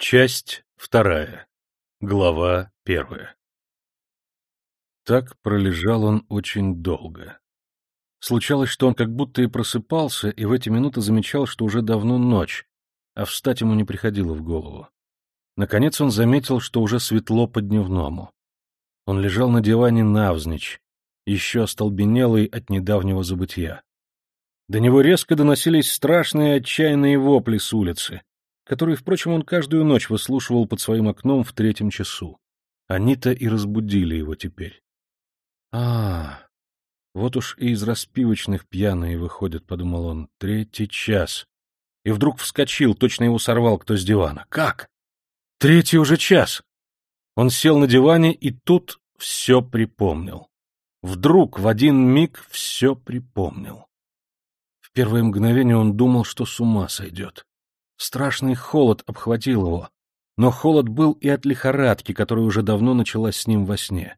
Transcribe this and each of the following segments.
Часть вторая. Глава первая. Так пролежал он очень долго. Случалось, что он как будто и просыпался, и в эти минуты замечал, что уже давно ночь, а встать ему не приходило в голову. Наконец он заметил, что уже светло по-дневному. Он лежал на диване навзничь, еще остолбенелый от недавнего забытья. До него резко доносились страшные отчаянные вопли с улицы, которые, впрочем, он каждую ночь выслушивал под своим окном в третьем часу. Они-то и разбудили его теперь. А, вот уж и из распивочных пьяные выходят, — подумал он, — третий час. И вдруг вскочил, точно его сорвал кто с дивана. Как? Третий уже час. Он сел на диване и тут все припомнил. Вдруг в один миг все припомнил. В первое мгновение он думал, что с ума сойдет. Страшный холод обхватил его, но холод был и от лихорадки, которая уже давно началась с ним во сне.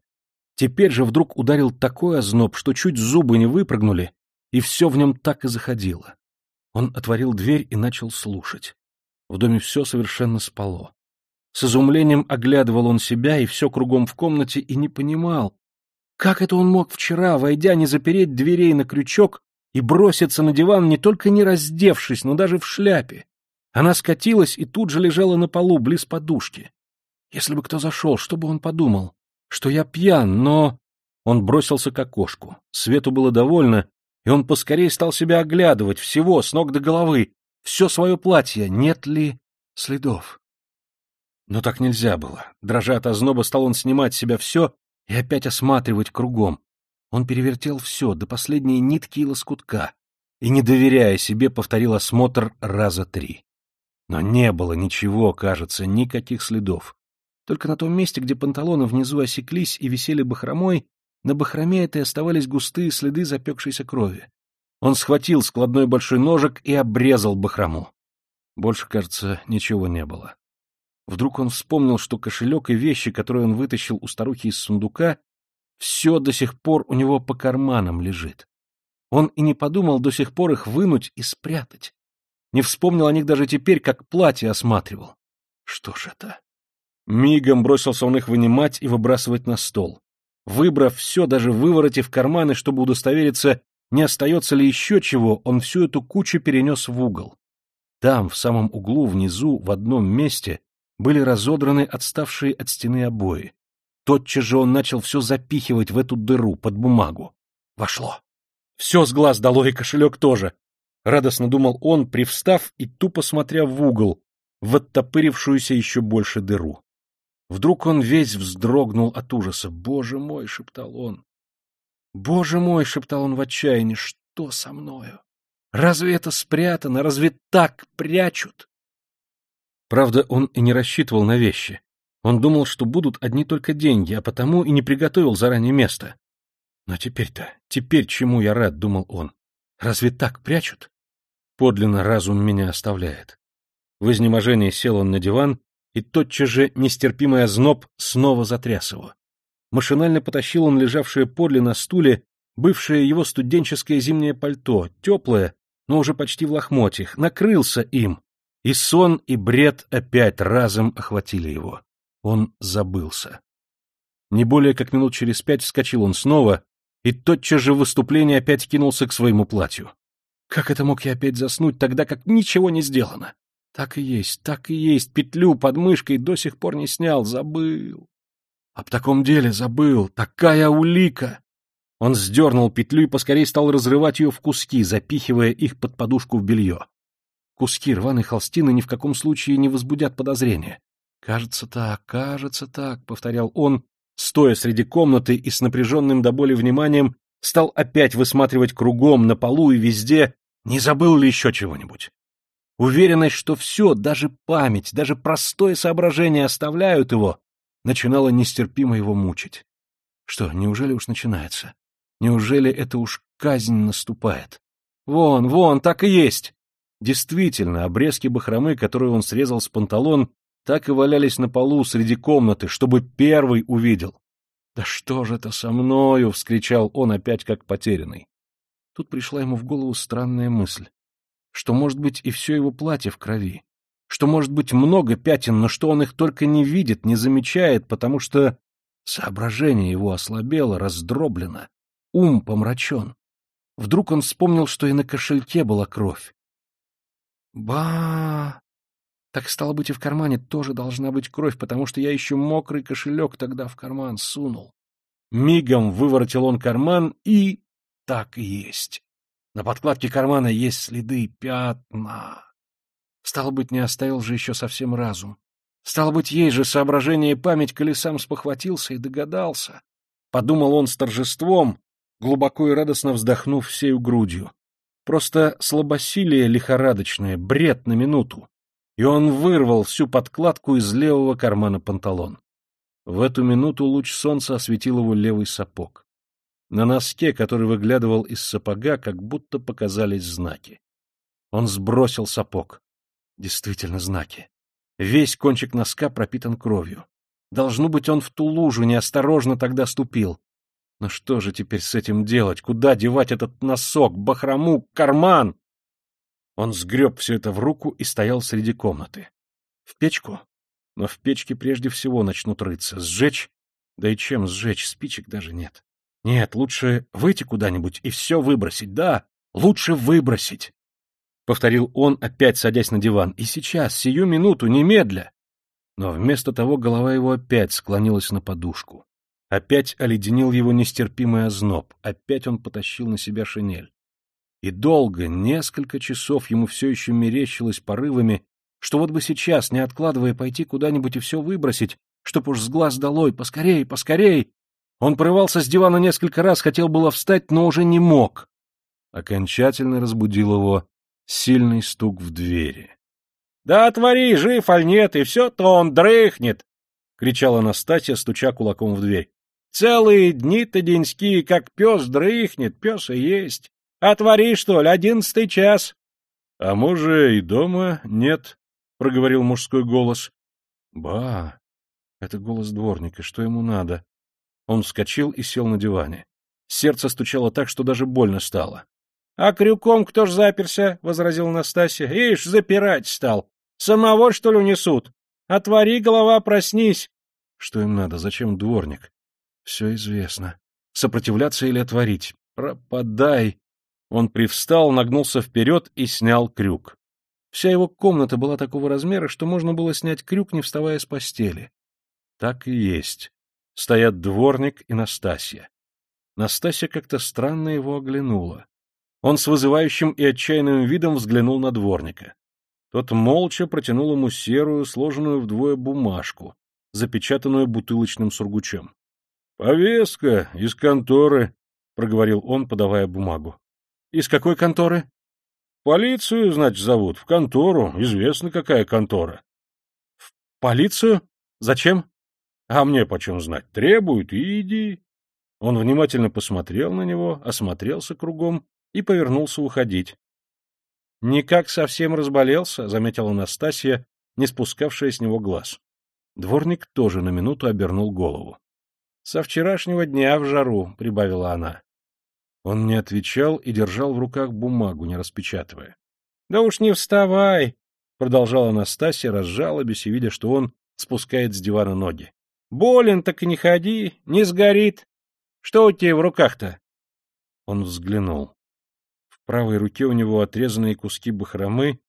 Теперь же вдруг ударил такой озноб, что чуть зубы не выпрыгнули, и все в нем так и заходило. Он отворил дверь и начал слушать. В доме все совершенно спало. С изумлением оглядывал он себя и все кругом в комнате и не понимал, как это он мог вчера, войдя, не запереть дверей на крючок и броситься на диван, не только не раздевшись, но даже в шляпе. Она скатилась и тут же лежала на полу, близ подушки. Если бы кто зашел, что бы он подумал? Что я пьян, но... Он бросился к окошку. Свету было довольно, и он поскорее стал себя оглядывать, всего, с ног до головы, все свое платье, нет ли следов. Но так нельзя было. Дрожа от озноба, стал он снимать с себя все и опять осматривать кругом. Он перевертел все, до последней нитки и лоскутка, и, не доверяя себе, повторил осмотр раза три. Но не было ничего, кажется, никаких следов. Только на том месте, где панталоны внизу осеклись и висели бахромой, на бахроме этой оставались густые следы запекшейся крови. Он схватил складной большой ножик и обрезал бахрому. Больше, кажется, ничего не было. Вдруг он вспомнил, что кошелек и вещи, которые он вытащил у старухи из сундука, все до сих пор у него по карманам лежит. Он и не подумал до сих пор их вынуть и спрятать. Не вспомнил о них даже теперь, как платье осматривал. Что ж это? Мигом бросился он их вынимать и выбрасывать на стол. Выбрав все, даже выворотив карманы, чтобы удостовериться, не остается ли еще чего, он всю эту кучу перенес в угол. Там, в самом углу, внизу, в одном месте, были разодраны отставшие от стены обои. Тотчас же он начал все запихивать в эту дыру, под бумагу. Вошло. Все с глаз дало и кошелек тоже. Радостно думал он, привстав и тупо смотря в угол, в оттопырившуюся еще больше дыру. Вдруг он весь вздрогнул от ужаса. «Боже мой!» — шептал он. «Боже мой!» — шептал он в отчаянии. «Что со мною? Разве это спрятано? Разве так прячут?» Правда, он и не рассчитывал на вещи. Он думал, что будут одни только деньги, а потому и не приготовил заранее место. Но теперь-то, теперь чему я рад, думал он. Разве так прячут? Подлинно разум меня оставляет. В изнеможении сел он на диван, и тотчас же нестерпимый озноб снова затряс его. Машинально потащил он лежавшее подле на стуле бывшее его студенческое зимнее пальто, теплое, но уже почти в лохмотьях, накрылся им, и сон, и бред опять разом охватили его. Он забылся. Не более как минут через пять вскочил он снова, и тотчас же в выступление опять кинулся к своему платью. Как это мог я опять заснуть, тогда как ничего не сделано? Так и есть, так и есть, петлю под мышкой до сих пор не снял, забыл. Об таком деле забыл, такая улика! Он сдернул петлю и поскорей стал разрывать ее в куски, запихивая их под подушку в белье. Куски рваной холстины ни в каком случае не возбудят подозрения. «Кажется так, кажется так», — повторял он, стоя среди комнаты и с напряженным до боли вниманием стал опять высматривать кругом, на полу и везде, не забыл ли еще чего-нибудь. Уверенность, что все, даже память, даже простое соображение оставляют его, начинала нестерпимо его мучить. Что, неужели уж начинается? Неужели это уж казнь наступает? Вон, вон, так и есть! Действительно, обрезки бахромы, которые он срезал с панталон, так и валялись на полу среди комнаты, чтобы первый увидел. «Да что же это со мною?» — вскричал он опять как потерянный. Тут пришла ему в голову странная мысль, что, может быть, и все его платье в крови, что может быть много пятен, но что он их только не видит, не замечает, потому что соображение его ослабело, раздроблено, ум помрачен. Вдруг он вспомнил, что и на кошельке была кровь. Ба! Так стало быть, и в кармане тоже должна быть кровь, потому что я еще мокрый кошелек тогда в карман сунул. Мигом выворотил он карман и... Так и есть. На подкладке кармана есть следы, пятна. Стало быть, не оставил же еще совсем разум. Стало быть, есть же соображение и память, коли сам спохватился и догадался. Подумал он с торжеством, глубоко и радостно вздохнув всею грудью. Просто слабосилие лихорадочное, бред на минуту. И он вырвал всю подкладку из левого кармана панталон. В эту минуту луч солнца осветил его левый сапог. На носке, который выглядывал из сапога, как будто показались знаки. Он сбросил сапог. Действительно знаки. Весь кончик носка пропитан кровью. Должно быть, он в ту лужу неосторожно тогда ступил. Но что же теперь с этим делать? Куда девать этот носок, бахрому, карман? Он сгреб все это в руку и стоял среди комнаты. В печку? Но в печке прежде всего начнут рыться. Сжечь? Да и чем сжечь? Спичек даже нет. Нет, лучше выйти куда-нибудь и все выбросить. Да, лучше выбросить. — повторил он, опять садясь на диван. «И сейчас, сию минуту, немедля!» Но вместо того голова его опять склонилась на подушку. Опять оледенил его нестерпимый озноб, опять он потащил на себя шинель. И долго, несколько часов ему все еще мерещилось порывами, что вот бы сейчас, не откладывая, пойти куда-нибудь и все выбросить, чтоб уж с глаз долой, поскорей, поскорей. Он порывался с дивана несколько раз, хотел было встать, но уже не мог. Окончательно разбудил его сильный стук в двери. — Да отвори, жив аль нет, и все-то он дрыхнет! — кричала Настасья, стуча кулаком в дверь. — Целые дни-то деньские, как пес дрыхнет, пес и есть. Отвори, что ли, одиннадцатый час. — А може, и дома нет, — проговорил мужской голос. — Ба, это голос дворника, что ему надо? Он вскочил и сел на диване. Сердце стучало так, что даже больно стало. — А крюком кто ж заперся? — возразил Настасья. — Ишь, запирать стал. Самого, что ли, унесут? Отвори, голова, проснись. Что им надо? Зачем дворник? Все известно. Сопротивляться или отворить? Пропадай! Он привстал, нагнулся вперед и снял крюк. Вся его комната была такого размера, что можно было снять крюк, не вставая с постели. Так и есть. Стоят дворник и Настасья. Настасья как-то странно его оглянула. Он с вызывающим и отчаянным видом взглянул на дворника. Тот молча протянул ему серую, сложенную вдвое бумажку, запечатанную бутылочным сургучем. — Повестка из конторы, — проговорил он, подавая бумагу. — Из какой конторы? — Полицию, значит, зовут, в контору, известно, какая контора. — В полицию? Зачем? — А мне почем знать, требуют, и иди. Он внимательно посмотрел на него, осмотрелся кругом и повернулся уходить. — Никак совсем разболелся, — заметила Настасья, не спускавшая с него глаз. Дворник тоже на минуту обернул голову. — Со вчерашнего дня в жару, — прибавила она. Он не отвечал и держал в руках бумагу, не распечатывая. — Да уж не вставай, — продолжала Настасья, разжалобясь и видя, что он спускает с дивана ноги. — Болен, так и не ходи, не сгорит. Что у тебя в руках-то? Он взглянул правой руке у него отрезанные куски бахромы,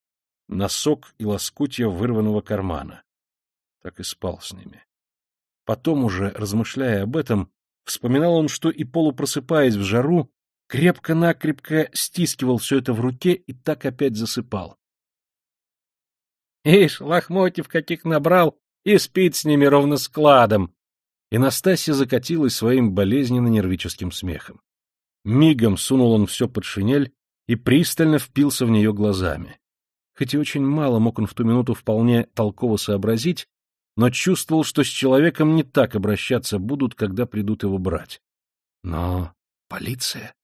носок и лоскутья вырванного кармана. Так и спал с ними. Потом уже, размышляя об этом, вспоминал он, что и полупросыпаясь в жару, крепко-накрепко стискивал все это в руке и так опять засыпал. Ишь, лохмотьев каких набрал и спит с ними ровно складом. И Настасья закатилась своим болезненно-нервическим смехом. Мигом сунул он все под шинель и пристально впился в нее глазами. Хоть и очень мало мог он в ту минуту вполне толково сообразить, но чувствовал, что с человеком не так обращаться будут, когда придут его брать. Но полиция...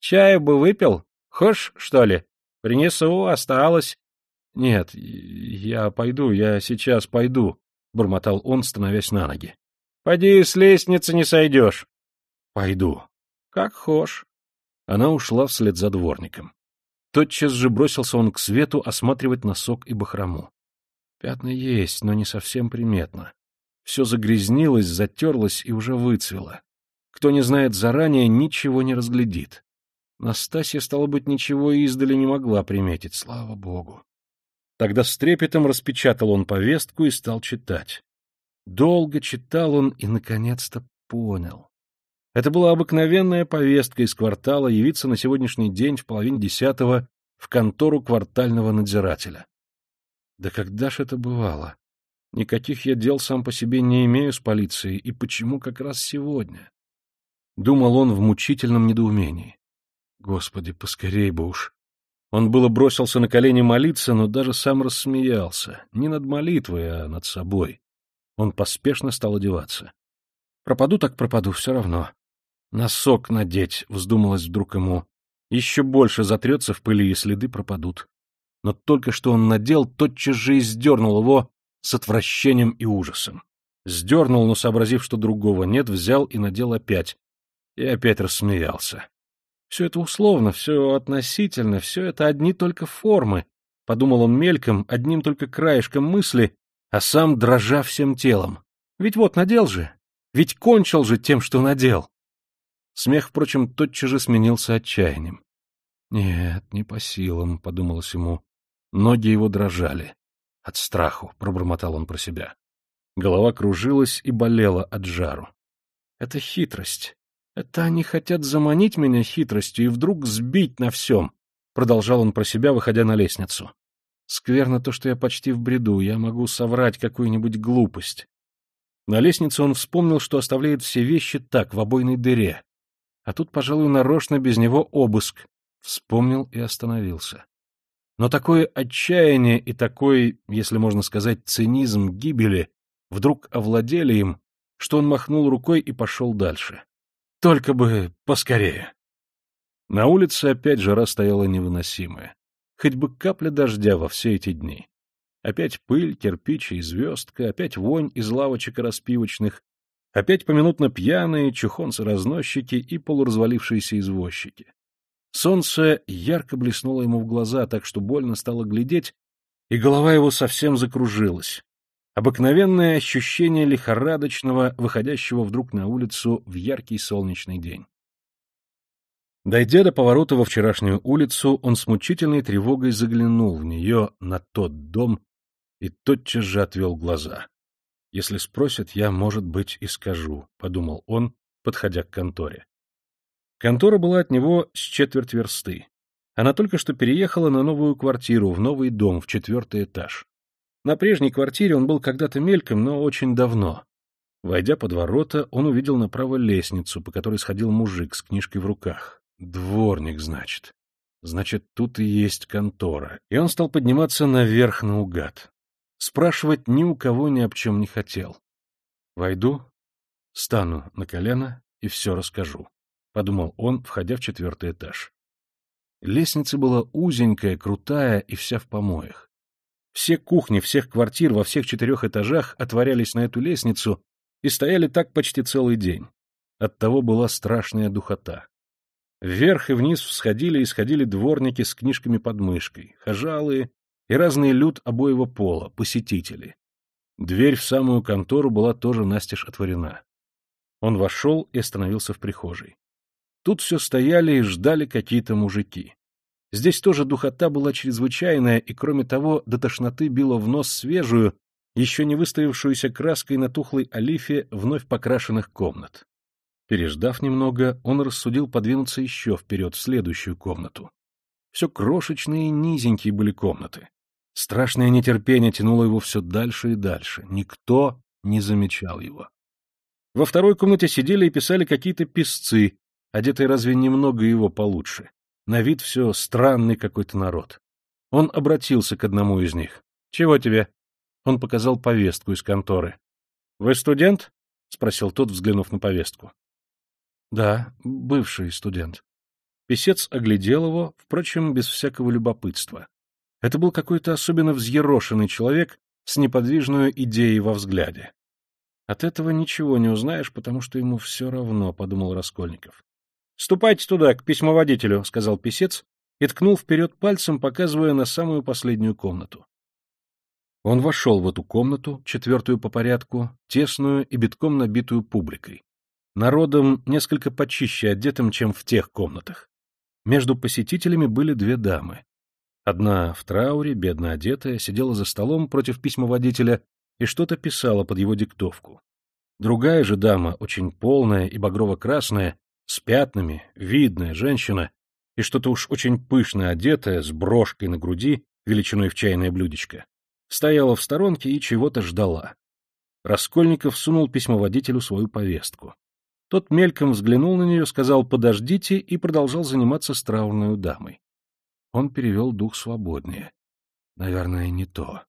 Чаю бы выпил? Хошь, что ли? Принесу, осталось. Нет, я пойду, я сейчас пойду, — бормотал он, становясь на ноги. — Поди, с лестницы не сойдешь. — Пойду. — Как хошь. Она ушла вслед за дворником. Тотчас же бросился он к свету осматривать носок и бахрому. Пятна есть, но не совсем приметно. Все загрязнилось, затерлось и уже выцвело. Кто не знает заранее, ничего не разглядит. Настасья, стало быть, ничего издали не могла приметить, слава богу. Тогда с трепетом распечатал он повестку и стал читать. Долго читал он и, наконец-то, понял. Это была обыкновенная повестка из квартала явиться на сегодняшний день в половине десятого в контору квартального надзирателя. Да когда ж это бывало? Никаких я дел сам по себе не имею с полицией, и почему как раз сегодня? Думал он в мучительном недоумении. Господи, поскорей бы уж. Он было бросился на колени молиться, но даже сам рассмеялся. Не над молитвой, а над собой. Он поспешно стал одеваться. Пропаду так пропаду, все равно. Носок надеть, вздумалось вдруг ему. Еще больше затрется в пыли, и следы пропадут. Но только что он надел, тотчас же и сдернул его с отвращением и ужасом. Сдернул, но, сообразив, что другого нет, взял и надел опять. И опять рассмеялся. Все это условно, все относительно, все это одни только формы, — подумал он мельком, одним только краешком мысли, а сам дрожа всем телом. Ведь вот надел же, ведь кончил же тем, что надел. Смех, впрочем, тотчас же сменился отчаянием. Нет, не по силам, — подумалось ему. Ноги его дрожали. От страху, — пробормотал он про себя. Голова кружилась и болела от жару. Это хитрость. Это они хотят заманить меня хитростью и вдруг сбить на всем, — продолжал он про себя, выходя на лестницу. Скверно то, что я почти в бреду, я могу соврать какую-нибудь глупость. На лестнице он вспомнил, что оставляет все вещи так, в обойной дыре. А тут, пожалуй, нарочно без него обыск. Вспомнил и остановился. Но такое отчаяние и такой, если можно сказать, цинизм гибели вдруг овладели им, что он махнул рукой и пошел дальше. Только бы поскорее. На улице опять жара стояла невыносимая. Хоть бы капля дождя во все эти дни. Опять пыль, кирпич и звездка, опять вонь из лавочек распивочных, опять поминутно пьяные чухонцы-разносчики и полуразвалившиеся извозчики. Солнце ярко блеснуло ему в глаза, так что больно стало глядеть, и голова его совсем закружилась. Обыкновенное ощущение лихорадочного, выходящего вдруг на улицу в яркий солнечный день. Дойдя до поворота во вчерашнюю улицу, он с мучительной тревогой заглянул в нее, на тот дом, и тотчас же отвел глаза. «Если спросят, я, может быть, и скажу», — подумал он, подходя к конторе. Контора была от него с четверть версты. Она только что переехала на новую квартиру, в новый дом, в четвертый этаж. На прежней квартире он был когда-то мельком, но очень давно. Войдя под ворота, он увидел направо лестницу, по которой сходил мужик с книжкой в руках. Дворник, значит. Значит, тут и есть контора. И он стал подниматься наверх наугад. Спрашивать ни у кого ни об чем не хотел. Войду, стану на колено и все расскажу, — подумал он, входя в четвертый этаж. Лестница была узенькая, крутая и вся в помоях. Все кухни всех квартир во всех четырех этажах отворялись на эту лестницу и стояли так почти целый день. Оттого была страшная духота. Вверх и вниз всходили и сходили дворники с книжками под мышкой, хожалые и разные люд обоего пола, посетители. Дверь в самую контору была тоже настежь отворена. Он вошел и остановился в прихожей. Тут все стояли и ждали какие-то мужики. Здесь тоже духота была чрезвычайная, и, кроме того, до тошноты била в нос свежую, еще не выставившуюся краской на тухлой олифе вновь покрашенных комнат. Переждав немного, он рассудил подвинуться еще вперед в следующую комнату. Все крошечные и низенькие были комнаты. Страшное нетерпение тянуло его все дальше и дальше. Никто не замечал его. Во второй комнате сидели и писали какие-то писцы, одетые разве немного его получше. На вид все странный какой-то народ. Он обратился к одному из них. — Чего тебе? Он показал повестку из конторы. — Вы студент? — спросил тот, взглянув на повестку. — Да, бывший студент. Песец оглядел его, впрочем, без всякого любопытства. Это был какой-то особенно взъерошенный человек с неподвижной идеей во взгляде. От этого ничего не узнаешь, потому что ему все равно, — подумал Раскольников. — Ступайте туда, к письмоводителю, — сказал писец и ткнул вперед пальцем, показывая на самую последнюю комнату. Он вошел в эту комнату, четвертую по порядку, тесную и битком набитую публикой. Народом несколько почище одетым, чем в тех комнатах. Между посетителями были две дамы. Одна в трауре, бедно одетая, сидела за столом против письмоводителя и что-то писала под его диктовку. Другая же дама, очень полная и багрово-красная, с пятнами, видная женщина, и что-то уж очень пышно одетая, с брошкой на груди, величиной в чайное блюдечко, стояла в сторонке и чего-то ждала. Раскольников сунул письмоводителю свою повестку. Тот мельком взглянул на нее, сказал «подождите» и продолжал заниматься с траурной дамой. Он перевел дух свободнее. Наверное, не то.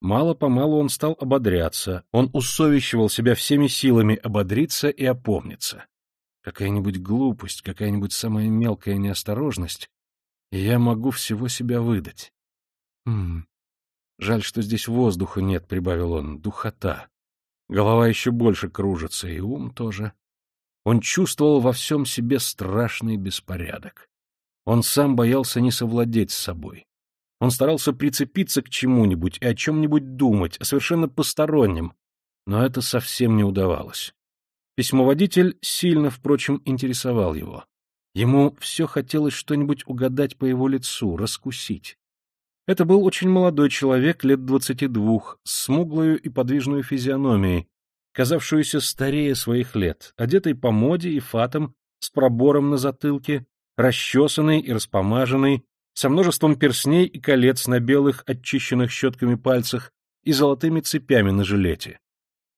Мало-помалу он стал ободряться, он усовещивал себя всеми силами ободриться и опомниться. Какая-нибудь глупость, какая-нибудь самая мелкая неосторожность, и я могу всего себя выдать. Хм, жаль, что здесь воздуха нет, — прибавил он, — духота. Голова еще больше кружится, и ум тоже. Он чувствовал во всем себе страшный беспорядок. Он сам боялся не совладеть с собой. Он старался прицепиться к чему-нибудь и о чем-нибудь думать, о совершенно постороннем, но это совсем не удавалось. Письмоводитель сильно, впрочем, интересовал его. Ему все хотелось что-нибудь угадать по его лицу, раскусить. Это был очень молодой человек, лет двадцати двух, с смуглою и подвижной физиономией, казавшуюся старее своих лет, одетый по моде и фатам, с пробором на затылке, расчесанный и распомаженный, со множеством персней и колец на белых, очищенных щетками пальцах и золотыми цепями на жилете.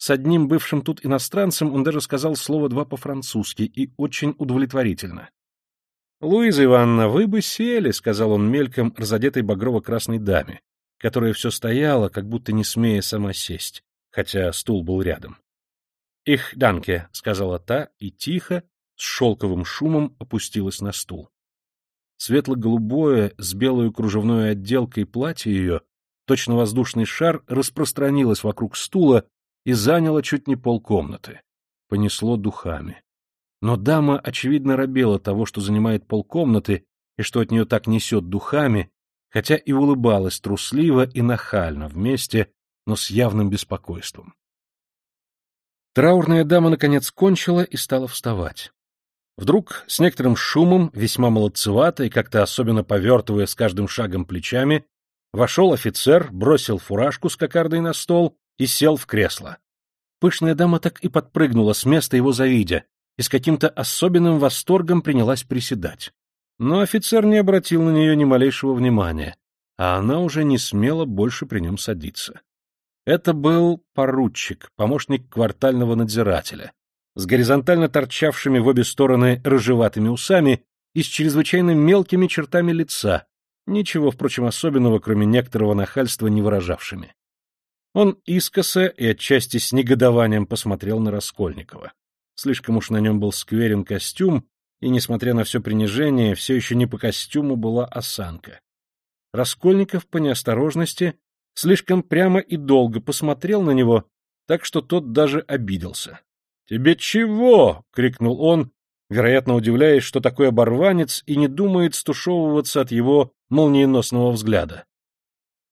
С одним бывшим тут иностранцем он даже сказал слово два по-французски и очень удовлетворительно. — Луиза Ивановна, вы бы сели, — сказал он мельком разодетой багрово-красной даме, которая все стояла, как будто не смея сама сесть, хотя стул был рядом. — Их данке, — сказала та и тихо, с шелковым шумом опустилась на стул. Светло-голубое, с белой кружевной отделкой платье ее, точно воздушный шар, распространилось вокруг стула и заняло чуть не полкомнаты. Понесло духами. Но дама, очевидно, робела того, что занимает полкомнаты и что от нее так несет духами, хотя и улыбалась трусливо и нахально вместе, но с явным беспокойством. Траурная дама, наконец, кончила и стала вставать. Вдруг, с некоторым шумом, весьма молодцевато и как-то особенно повертывая с каждым шагом плечами, вошел офицер, бросил фуражку с кокардой на стол и сел в кресло. Пышная дама так и подпрыгнула с места его завидя и с каким-то особенным восторгом принялась приседать. Но офицер не обратил на нее ни малейшего внимания, а она уже не смела больше при нем садиться. Это был поручик, помощник квартального надзирателя, с горизонтально торчавшими в обе стороны рыжеватыми усами и с чрезвычайно мелкими чертами лица, ничего, впрочем, особенного, кроме некоторого нахальства, не выражавшими. Он искоса и отчасти с негодованием посмотрел на Раскольникова. Слишком уж на нем был скверен костюм, и, несмотря на все принижение, все еще не по костюму была осанка. Раскольников по неосторожности слишком прямо и долго посмотрел на него, так что тот даже обиделся. «Тебе чего?» — крикнул он, вероятно, удивляясь, что такой оборванец и не думает стушевываться от его молниеносного взгляда.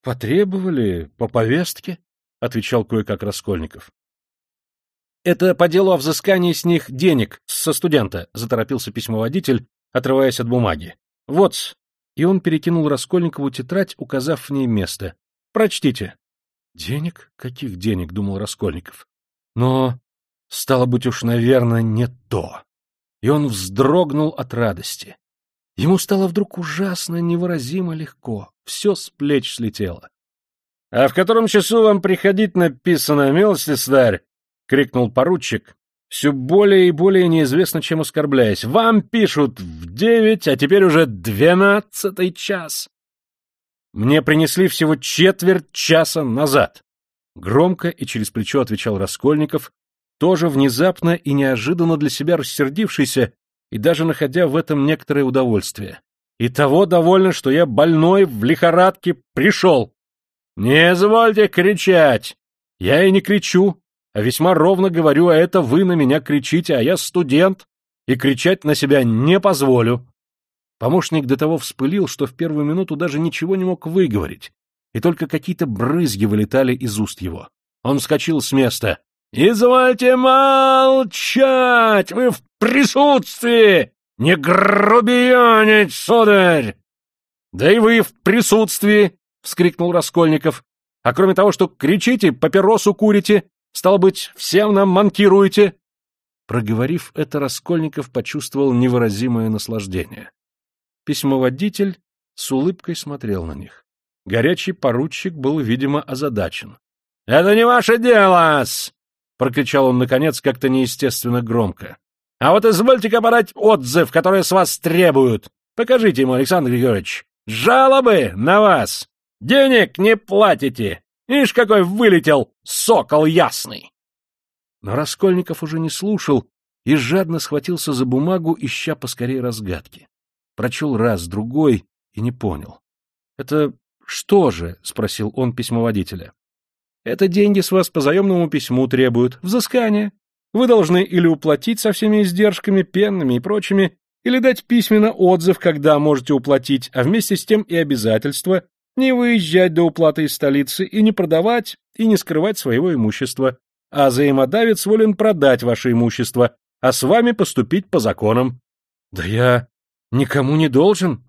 «Потребовали по повестке?» — отвечал кое-как Раскольников. «Это по делу о взыскании с них денег со студента», — заторопился письмоводитель, отрываясь от бумаги. вот И он перекинул Раскольникову тетрадь, указав в ней место. «Прочтите». «Денег? Каких денег?» — думал Раскольников. «Но Стало быть уж, наверное, не то. И он вздрогнул от радости. Ему стало вдруг ужасно невыразимо легко. Все с плеч слетело. — А в котором часу вам приходить написано, милости старь? — крикнул поручик, все более и более неизвестно, чем оскорбляясь. — Вам пишут в девять, а теперь уже двенадцатый час. Мне принесли всего четверть часа назад. Громко и через плечо отвечал Раскольников, тоже внезапно и неожиданно для себя рассердившийся и даже находя в этом некоторое удовольствие. И того довольно, что я больной в лихорадке пришел. Не извольте кричать. Я и не кричу, а весьма ровно говорю, а это вы на меня кричите, а я студент, и кричать на себя не позволю. Помощник до того вспылил, что в первую минуту даже ничего не мог выговорить, и только какие-то брызги вылетали из уст его. Он вскочил с места. «Извольте молчать! Вы в присутствии! Не грубиянить, сударь!» «Да и вы в присутствии!» — вскрикнул Раскольников. «А кроме того, что кричите, папиросу курите, стало быть, всем нам манкируете!» Проговорив это, Раскольников почувствовал невыразимое наслаждение. Письмоводитель с улыбкой смотрел на них. Горячий поручик был, видимо, озадачен. — Это не ваше дело-с! — прокричал он, наконец, как-то неестественно громко. — А вот извольте-ка подать отзыв, который с вас требуют. Покажите ему, Александр Григорьевич. Жалобы на вас! Денег не платите! Ишь, какой вылетел сокол ясный! Но Раскольников уже не слушал и жадно схватился за бумагу, ища поскорее разгадки. Прочел раз, другой и не понял. — Это что же? — спросил он письмоводителя. — Это деньги с вас по заемному письму требуют, взыскание. Вы должны или уплатить со всеми издержками, пенными и прочими, или дать письменно отзыв, когда можете уплатить, а вместе с тем и обязательство не выезжать до уплаты из столицы и не продавать и не скрывать своего имущества а взаимодавец волен продать ваше имущество, а с вами поступить по законам. Да я никому не должен.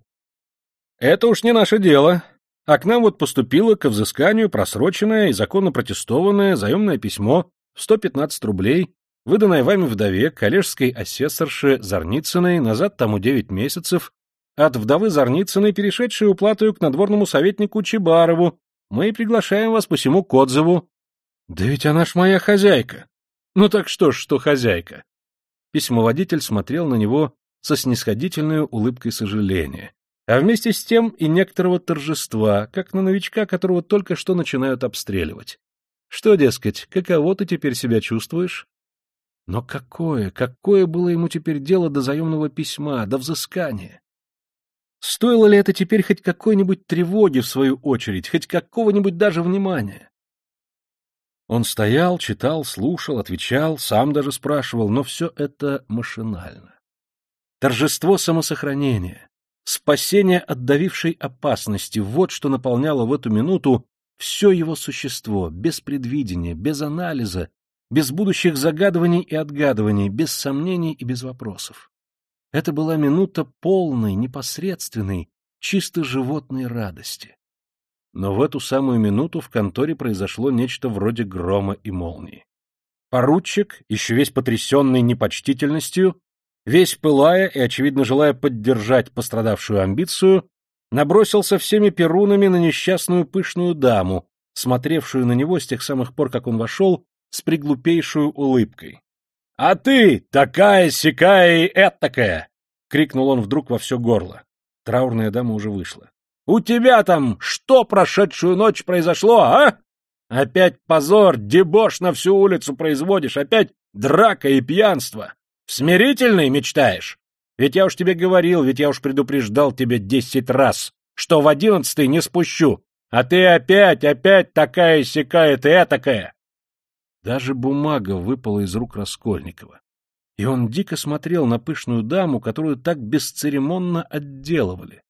Это уж не наше дело. А к нам вот поступило к взысканию просроченное и законно протестованное заемное письмо в 115 рублей, выданное вами вдове, коллежской асессорше Зарницыной назад тому 9 месяцев, от вдовы Зарницыной, перешедшей уплату к надворному советнику Чебарову, мы приглашаем вас по всему к отзыву, да ведь она ж моя хозяйка. Ну так что ж, что хозяйка? Письмоводитель смотрел на него со снисходительной улыбкой сожаления, а вместе с тем и некоторого торжества, как на новичка, которого только что начинают обстреливать. Что, дескать, каково ты теперь себя чувствуешь? Но какое, какое было ему теперь дело до заемного письма, до взыскания? Стоило ли это теперь хоть какой-нибудь тревоги, в свою очередь, хоть какого-нибудь даже внимания? Он стоял, читал, слушал, отвечал, сам даже спрашивал, но все это машинально. Торжество самосохранения, спасение от давившей опасности — вот что наполняло в эту минуту все его существо, без предвидения, без анализа, без будущих загадываний и отгадываний, без сомнений и без вопросов. Это была минута полной, непосредственной, чисто животной радости. Но в эту самую минуту в конторе произошло нечто вроде грома и молнии. Поручик, еще весь потрясенный непочтительностью, весь пылая и, очевидно, желая поддержать пострадавшую амбицию, набросился всеми перунами на несчастную пышную даму, смотревшую на него с тех самых пор, как он вошел, с приглупейшую улыбкой. — А ты такая-сякая и этакая! — крикнул он вдруг во все горло. Траурная дама уже вышла. У тебя там что прошедшую ночь произошло, а? Опять позор, дебош на всю улицу производишь, опять драка и пьянство. Смирительный мечтаешь? Ведь я уж тебе говорил, ведь я уж предупреждал тебе десять раз, что в одиннадцатый не спущу, а ты опять, опять такая-сякая ты этакая. Даже бумага выпала из рук Раскольникова, и он дико смотрел на пышную даму, которую так бесцеремонно отделывали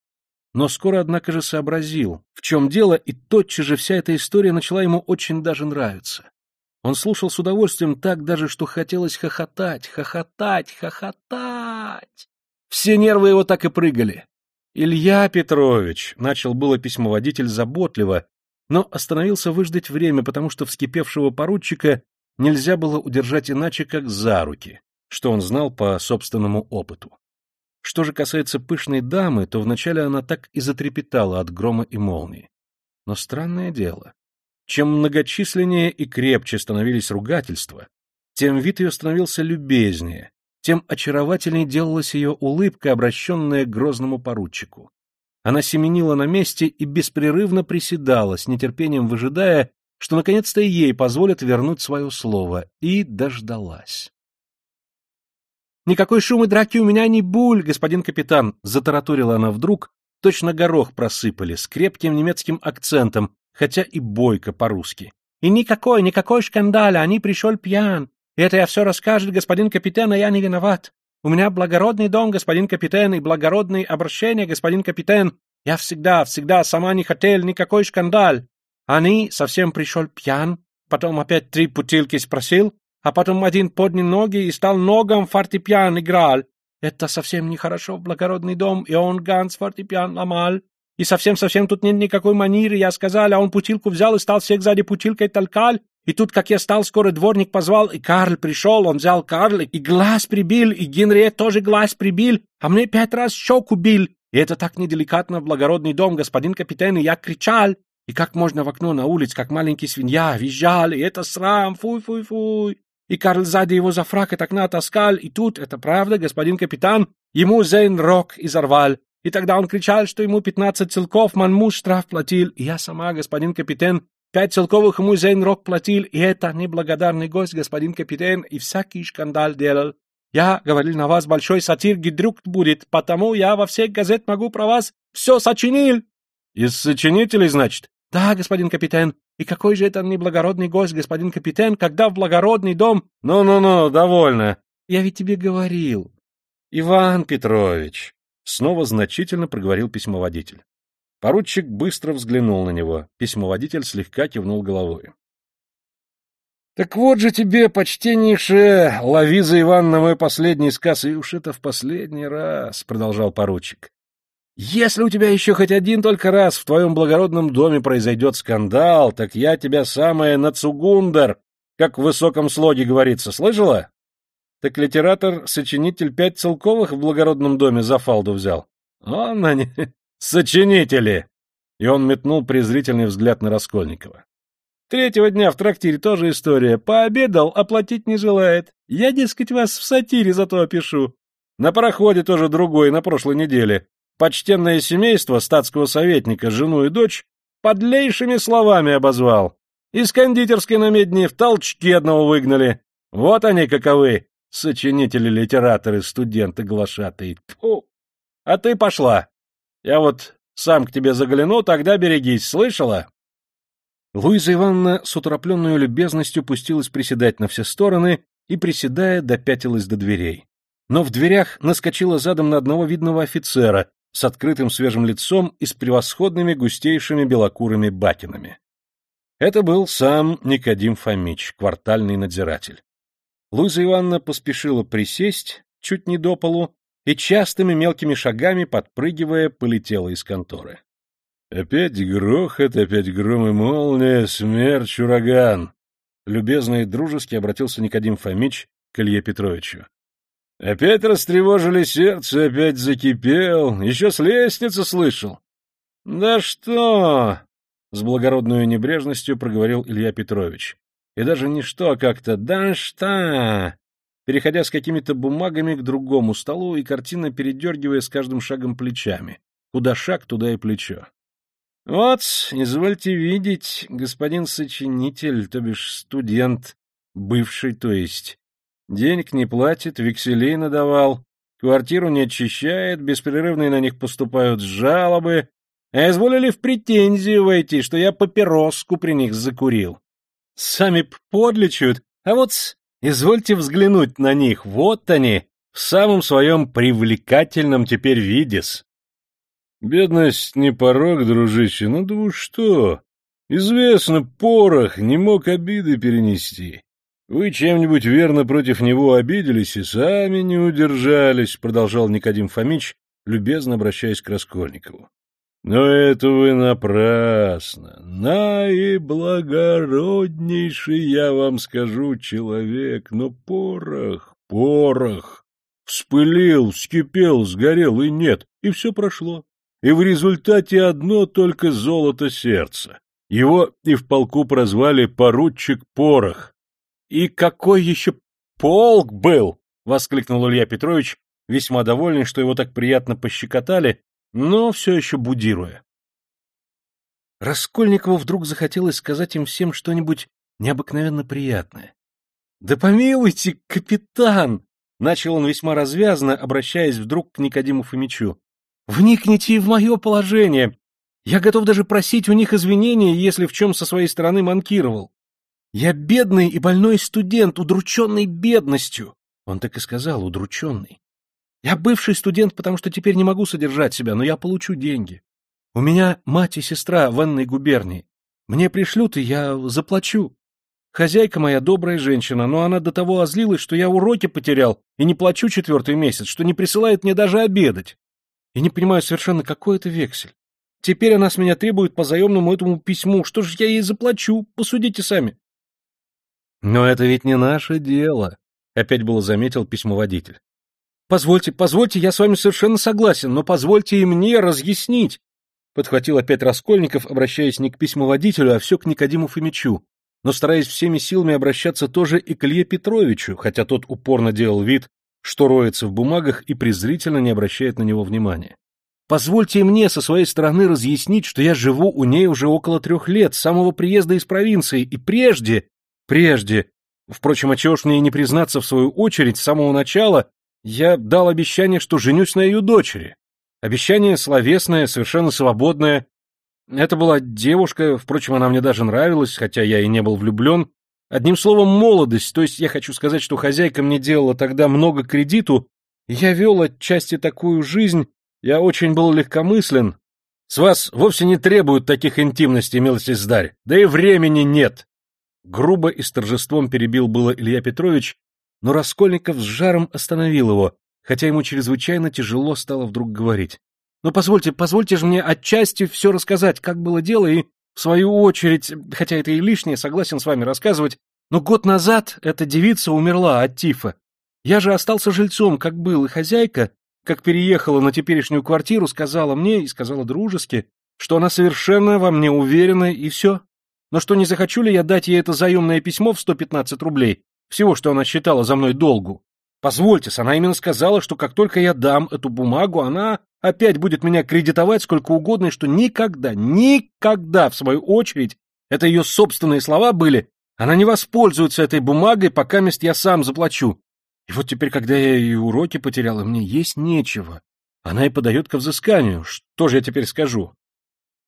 но скоро, однако же, сообразил, в чем дело, и тотчас же вся эта история начала ему очень даже нравиться. Он слушал с удовольствием так даже, что хотелось хохотать, хохотать, хохотать. Все нервы его так и прыгали. «Илья Петрович», — начал было письмоводитель заботливо, но остановился выждать время, потому что вскипевшего поручика нельзя было удержать иначе, как за руки, что он знал по собственному опыту. Что же касается пышной дамы, то вначале она так и затрепетала от грома и молнии. Но странное дело. Чем многочисленнее и крепче становились ругательства, тем вид ее становился любезнее, тем очаровательнее делалась ее улыбка, обращенная к грозному поручику. Она семенила на месте и беспрерывно приседала, с нетерпением выжидая, что наконец-то ей позволят вернуть свое слово, и дождалась. Никакой шум и драки у меня не буль, господин капитан, затараторила она вдруг, точно горох просыпали, с крепким немецким акцентом, хотя и бойко по-русски. И никакой, никакой шкандаля, они пришел пьян. Это я все расскажет господин капитан, а я не виноват. У меня благородный дом, господин капитан, и благородные обращения, господин капитан. Я всегда, всегда сама не хотел никакой скандал. Они совсем пришел пьян, потом опять три бутылки спросил, а потом один поднял ноги и стал ногам фортепиан играл. Это совсем нехорошо в благородный дом, и он ганс фортепиан ломал. И совсем-совсем тут нет никакой манеры, я сказал, а он путилку взял и стал всех сзади путилкой толкал. И тут, как я стал, скоро дворник позвал, и Карл пришел, он взял Карл, и глаз прибил, и Генриет тоже глаз прибил, а мне пять раз щеку бил. И это так неделикатно в благородный дом, господин капитан, и я кричал. И как можно в окно на улице, как маленький свинья, визжал, и это срам, фуй-фуй-фуй. И Карл сзади его за фрак и так натаскал, и тут, это правда, господин капитан, ему Зейн рог изорвал. И тогда он кричал, что ему пятнадцать целков манмуш штраф платил, и я сама, господин капитан, пять целковых ему Зейн рог платил, и это неблагодарный гость, господин капитан, и всякий скандал делал. Я, говорил, на вас большой сатир гидрюкт будет, потому я во всех газет могу про вас все сочинил. — Из сочинителей, значит? — Да, господин капитан. И какой же это неблагородный гость, господин капитан, когда в благородный дом... Ну — Ну-ну-ну, довольно. — Я ведь тебе говорил. — Иван Петрович, — снова значительно проговорил письмоводитель. Поручик быстро взглянул на него. Письмоводитель слегка кивнул головой. — Так вот же тебе, почтеннейшая Лавиза Ивановна, мой последний сказ, и уж это в последний раз, — продолжал поручик. Если у тебя еще хоть один только раз в твоем благородном доме произойдет скандал, так я тебя самая нацугундер, как в высоком слоге говорится, слышала? Так литератор, сочинитель пять целковых в благородном доме за фалду взял. Он они, сочинители! И он метнул презрительный взгляд на Раскольникова. Третьего дня в трактире тоже история. Пообедал, оплатить не желает. Я, дескать, вас в сатире зато опишу. На пароходе тоже другой, на прошлой неделе почтенное семейство статского советника, жену и дочь, подлейшими словами обозвал. Из кондитерской на медне в толчки одного выгнали. Вот они каковы, сочинители-литераторы, студенты-глашатые. Тьфу! А ты пошла. Я вот сам к тебе загляну, тогда берегись, слышала? Луиза Ивановна с утропленной любезностью пустилась приседать на все стороны и, приседая, допятилась до дверей. Но в дверях наскочила задом на одного видного офицера, с открытым свежим лицом и с превосходными густейшими белокурыми батинами. Это был сам Никодим Фомич, квартальный надзиратель. Луиза Ивановна поспешила присесть, чуть не до полу, и частыми мелкими шагами, подпрыгивая, полетела из конторы. «Опять грохот, опять гром и молния, смерч, ураган!» Любезно и дружески обратился Никодим Фомич к Илье Петровичу. Опять растревожили сердце, опять закипел, еще с лестницы слышал. — Да что? — с благородной небрежностью проговорил Илья Петрович. И даже не что, а как-то «да что?» переходя с какими-то бумагами к другому столу и картина передергивая с каждым шагом плечами. Куда шаг, туда и плечо. — Вот, извольте видеть, господин сочинитель, то бишь студент, бывший, то есть, Денег не платит, векселей надавал, квартиру не очищает, беспрерывные на них поступают жалобы, а изволили в претензию войти, что я папироску при них закурил. Сами подлечают, а вот извольте взглянуть на них, вот они, в самом своем привлекательном теперь виде-с. Бедность не порог, дружище, ну да вы что? Известно, порох не мог обиды перенести. Вы чем-нибудь верно против него обиделись и сами не удержались, продолжал Никодим Фомич, любезно обращаясь к Раскольникову. Но это вы напрасно. Наиблагороднейший, я вам скажу, человек, но порох, порох. Вспылил, вскипел, сгорел, и нет, и все прошло. И в результате одно только золото сердца. Его и в полку прозвали поручик Порох, и какой еще полк был! — воскликнул Илья Петрович, весьма довольный, что его так приятно пощекотали, но все еще будируя. Раскольникову вдруг захотелось сказать им всем что-нибудь необыкновенно приятное. — Да помилуйте, капитан! — начал он весьма развязно, обращаясь вдруг к Никодиму Фомичу. — Вникните в мое положение. Я готов даже просить у них извинения, если в чем со своей стороны манкировал. Я бедный и больной студент, удрученный бедностью. Он так и сказал, удрученный. Я бывший студент, потому что теперь не могу содержать себя, но я получу деньги. У меня мать и сестра в Энной губернии. Мне пришлют, и я заплачу. Хозяйка моя добрая женщина, но она до того озлилась, что я уроки потерял и не плачу четвертый месяц, что не присылает мне даже обедать. И не понимаю совершенно, какой это вексель. Теперь она с меня требует по заемному этому письму. Что же я ей заплачу? Посудите сами. Но это ведь не наше дело, — опять было заметил письмоводитель. Позвольте, позвольте, я с вами совершенно согласен, но позвольте и мне разъяснить. Подхватил опять Раскольников, обращаясь не к письмоводителю, а все к Никодиму Фомичу, но стараясь всеми силами обращаться тоже и к Илье Петровичу, хотя тот упорно делал вид, что роется в бумагах и презрительно не обращает на него внимания. Позвольте мне со своей стороны разъяснить, что я живу у ней уже около трех лет, с самого приезда из провинции, и прежде, прежде, впрочем, чего ж мне не признаться в свою очередь, с самого начала, я дал обещание, что женюсь на ее дочери. Обещание словесное, совершенно свободное. Это была девушка, впрочем, она мне даже нравилась, хотя я и не был влюблен, Одним словом, молодость, то есть я хочу сказать, что хозяйка мне делала тогда много кредиту, я вел отчасти такую жизнь, я очень был легкомыслен. С вас вовсе не требуют таких интимностей, милостиздарь, да и времени нет. Грубо и с торжеством перебил было Илья Петрович, но Раскольников с жаром остановил его, хотя ему чрезвычайно тяжело стало вдруг говорить. «Но позвольте, позвольте же мне отчасти все рассказать, как было дело, и в свою очередь, хотя это и лишнее, согласен с вами рассказывать, но год назад эта девица умерла от тифа. Я же остался жильцом, как был, и хозяйка, как переехала на теперешнюю квартиру, сказала мне и сказала дружески, что она совершенно во мне уверена, и все. Но что не захочу ли я дать ей это заемное письмо в 115 рублей, всего, что она считала за мной долгу. Позвольте, она именно сказала, что как только я дам эту бумагу, она опять будет меня кредитовать сколько угодно, и что никогда, никогда, в свою очередь, это ее собственные слова были, она не воспользуется этой бумагой, пока мест я сам заплачу. И вот теперь, когда я и уроки потерял, и мне есть нечего, она и подает ко взысканию. Что же я теперь скажу?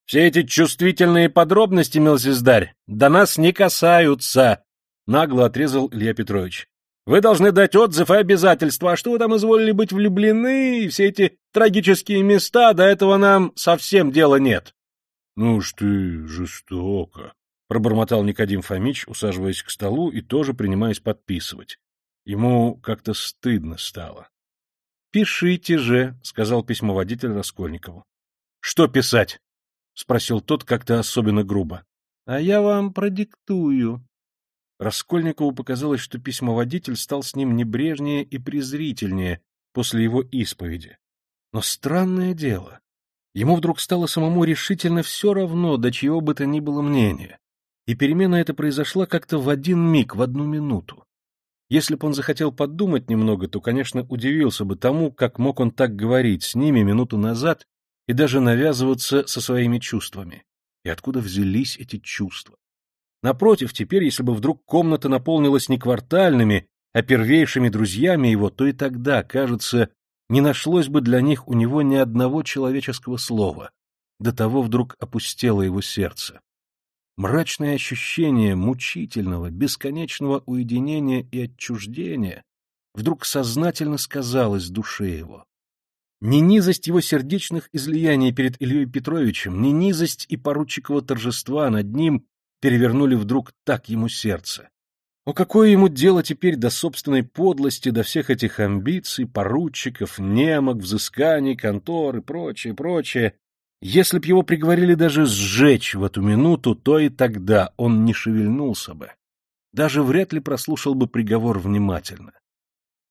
Все эти чувствительные подробности, милзиздарь, до нас не касаются, — нагло отрезал Илья Петрович. Вы должны дать отзыв и обязательства, а что вы там изволили быть влюблены, и все эти трагические места, до этого нам совсем дела нет. — Ну уж ты жестоко, — пробормотал Никодим Фомич, усаживаясь к столу и тоже принимаясь подписывать. Ему как-то стыдно стало. — Пишите же, — сказал письмоводитель Раскольникову. — Что писать? — спросил тот как-то особенно грубо. — А я вам продиктую, Раскольникову показалось, что письмоводитель стал с ним небрежнее и презрительнее после его исповеди. Но странное дело. Ему вдруг стало самому решительно все равно, до чьего бы то ни было мнения. И перемена эта произошла как-то в один миг, в одну минуту. Если бы он захотел подумать немного, то, конечно, удивился бы тому, как мог он так говорить с ними минуту назад и даже навязываться со своими чувствами. И откуда взялись эти чувства? Напротив, теперь, если бы вдруг комната наполнилась не квартальными, а первейшими друзьями его, то и тогда, кажется, не нашлось бы для них у него ни одного человеческого слова. До того вдруг опустело его сердце. Мрачное ощущение мучительного, бесконечного уединения и отчуждения вдруг сознательно сказалось в душе его. Ни низость его сердечных излияний перед Ильей Петровичем, ни низость и поручикового торжества над ним перевернули вдруг так ему сердце. О, какое ему дело теперь до собственной подлости, до всех этих амбиций, поручиков, немок, взысканий, контор и прочее, прочее. Если б его приговорили даже сжечь в эту минуту, то и тогда он не шевельнулся бы. Даже вряд ли прослушал бы приговор внимательно.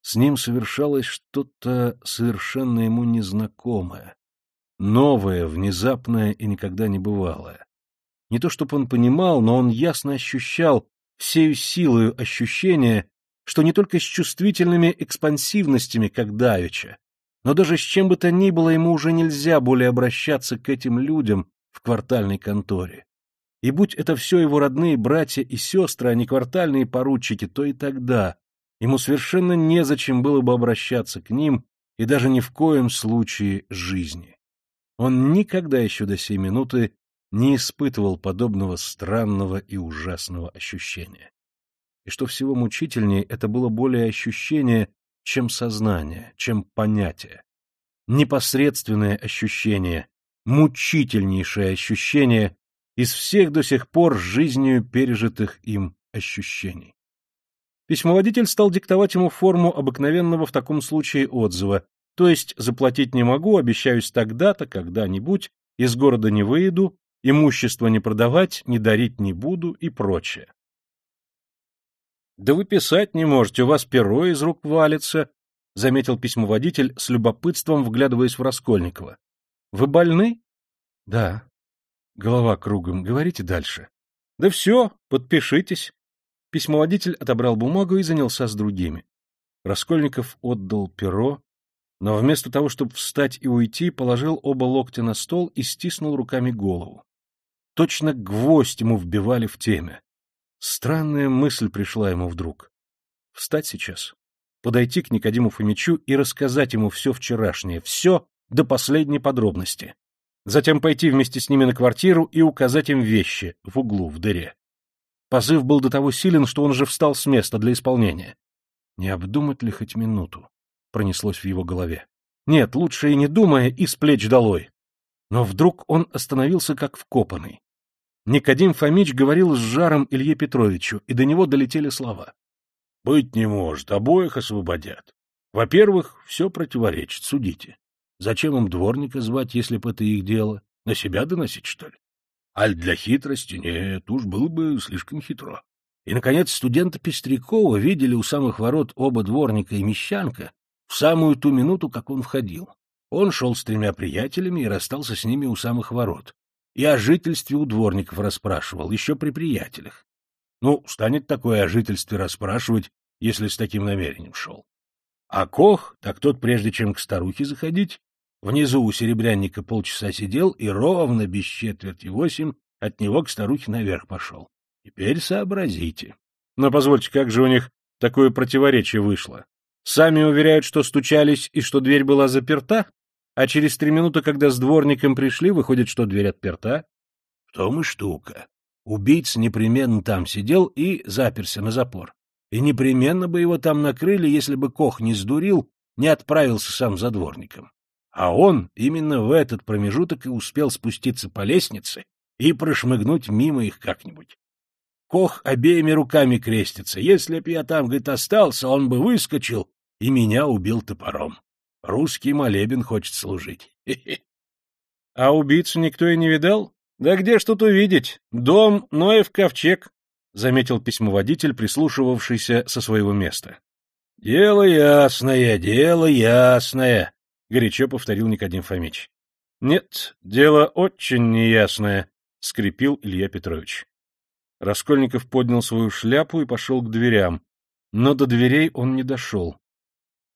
С ним совершалось что-то совершенно ему незнакомое, новое, внезапное и никогда не бывалое. Не то чтобы он понимал, но он ясно ощущал всею силою ощущения, что не только с чувствительными экспансивностями, как давеча, но даже с чем бы то ни было ему уже нельзя более обращаться к этим людям в квартальной конторе. И будь это все его родные братья и сестры, а не квартальные поручики, то и тогда ему совершенно незачем было бы обращаться к ним и даже ни в коем случае жизни. Он никогда еще до сей минуты не испытывал подобного странного и ужасного ощущения. И что всего мучительнее, это было более ощущение, чем сознание, чем понятие. Непосредственное ощущение, мучительнейшее ощущение из всех до сих пор жизнью пережитых им ощущений. Письмоводитель стал диктовать ему форму обыкновенного в таком случае отзыва, то есть заплатить не могу, обещаюсь тогда-то, когда-нибудь, из города не выеду, имущество не продавать, не дарить не буду и прочее. Да вы писать не можете, у вас перо из рук валится, — заметил письмоводитель с любопытством, вглядываясь в Раскольникова. — Вы больны? — Да. Голова кругом. Говорите дальше. — Да все, подпишитесь. Письмоводитель отобрал бумагу и занялся с другими. Раскольников отдал перо, но вместо того, чтобы встать и уйти, положил оба локтя на стол и стиснул руками голову. Точно гвоздь ему вбивали в теме. Странная мысль пришла ему вдруг. Встать сейчас, подойти к Никодиму Фомичу и рассказать ему все вчерашнее, все до последней подробности. Затем пойти вместе с ними на квартиру и указать им вещи в углу, в дыре. Позыв был до того силен, что он уже встал с места для исполнения. Не обдумать ли хоть минуту? Пронеслось в его голове. Нет, лучше и не думая, и с плеч долой. Но вдруг он остановился как вкопанный. Никодим Фомич говорил с жаром Илье Петровичу, и до него долетели слова. — Быть не может, обоих освободят. Во-первых, все противоречит, судите. Зачем им дворника звать, если бы это их дело? На себя доносить, что ли? Аль для хитрости? Нет, уж было бы слишком хитро. И, наконец, студента Пестрякова видели у самых ворот оба дворника и мещанка в самую ту минуту, как он входил. Он шел с тремя приятелями и расстался с ними у самых ворот. И о жительстве у дворников расспрашивал, еще при приятелях. Ну, станет такое о жительстве расспрашивать, если с таким намерением шел. А Кох, так тот, прежде чем к старухе заходить, внизу у серебрянника полчаса сидел и ровно без четверти восемь от него к старухе наверх пошел. Теперь сообразите. Но позвольте, как же у них такое противоречие вышло? Сами уверяют, что стучались и что дверь была заперта, а через три минуты, когда с дворником пришли, выходит, что дверь отперта? В том и штука. Убийца непременно там сидел и заперся на запор. И непременно бы его там накрыли, если бы Кох не сдурил, не отправился сам за дворником. А он именно в этот промежуток и успел спуститься по лестнице и прошмыгнуть мимо их как-нибудь. Кох обеими руками крестится. Если б я там, говорит, остался, он бы выскочил и меня убил топором. Русский молебен хочет служить. А убийцу никто и не видал? Да где ж тут увидеть? Дом Ноев ковчег, — заметил письмоводитель, прислушивавшийся со своего места. — Дело ясное, дело ясное, — горячо повторил Никодим Фомич. — Нет, дело очень неясное, — скрипел Илья Петрович. Раскольников поднял свою шляпу и пошел к дверям, но до дверей он не дошел.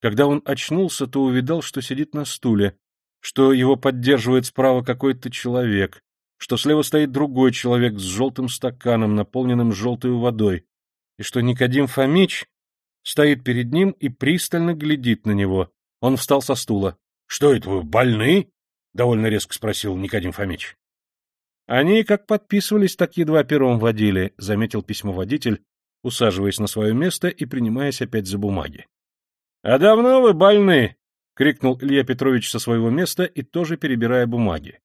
Когда он очнулся, то увидал, что сидит на стуле, что его поддерживает справа какой-то человек, что слева стоит другой человек с желтым стаканом, наполненным желтой водой, и что Никодим Фомич стоит перед ним и пристально глядит на него. Он встал со стула. — Что это вы, больны? — довольно резко спросил Никодим Фомич. — Они как подписывались, так едва пером водили, — заметил письмоводитель, усаживаясь на свое место и принимаясь опять за бумаги. — А давно вы больны? — крикнул Илья Петрович со своего места и тоже перебирая бумаги.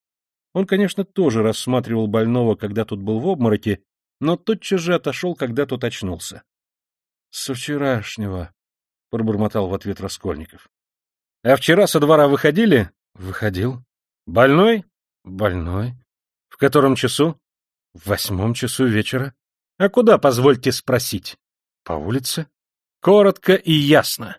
Он, конечно, тоже рассматривал больного, когда тот был в обмороке, но тотчас же отошел, когда тот очнулся. — Со вчерашнего, — пробормотал в ответ Раскольников. — А вчера со двора выходили? — Выходил. — Больной? — Больной. — В котором часу? — В восьмом часу вечера. — А куда, позвольте спросить? — По улице. — Коротко и ясно.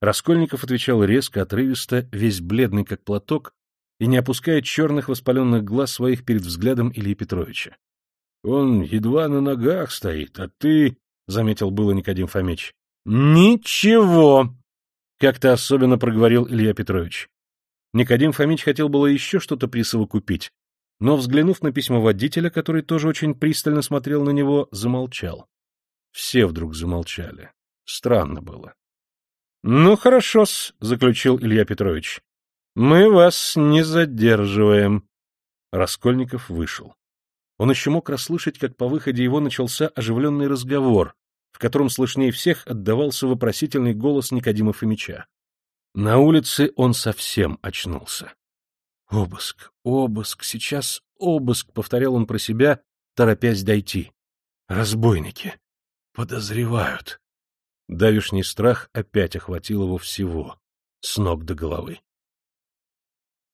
Раскольников отвечал резко, отрывисто, весь бледный как платок, и не опуская черных воспаленных глаз своих перед взглядом Ильи Петровича. — Он едва на ногах стоит, а ты... — заметил было Никодим Фомич. — Ничего! — как-то особенно проговорил Илья Петрович. Никодим Фомич хотел было еще что-то присовокупить, но, взглянув на письмо водителя, который тоже очень пристально смотрел на него, замолчал. Все вдруг замолчали. Странно было. — Ну, хорошо-с, — заключил Илья Петрович. Мы вас не задерживаем. Раскольников вышел. Он еще мог расслышать, как по выходе его начался оживленный разговор, в котором слышнее всех отдавался вопросительный голос Никодима Фомича. На улице он совсем очнулся. Обыск, обыск, сейчас обыск, — повторял он про себя, торопясь дойти. Разбойники. Подозревают. Давишний страх опять охватил его всего, с ног до головы.